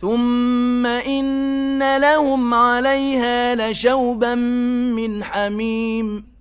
ثُمَّ إِنَّ لَهُمْ عَلَيْهَا لَشَوْبًا مِّنْ حَمِيمٍ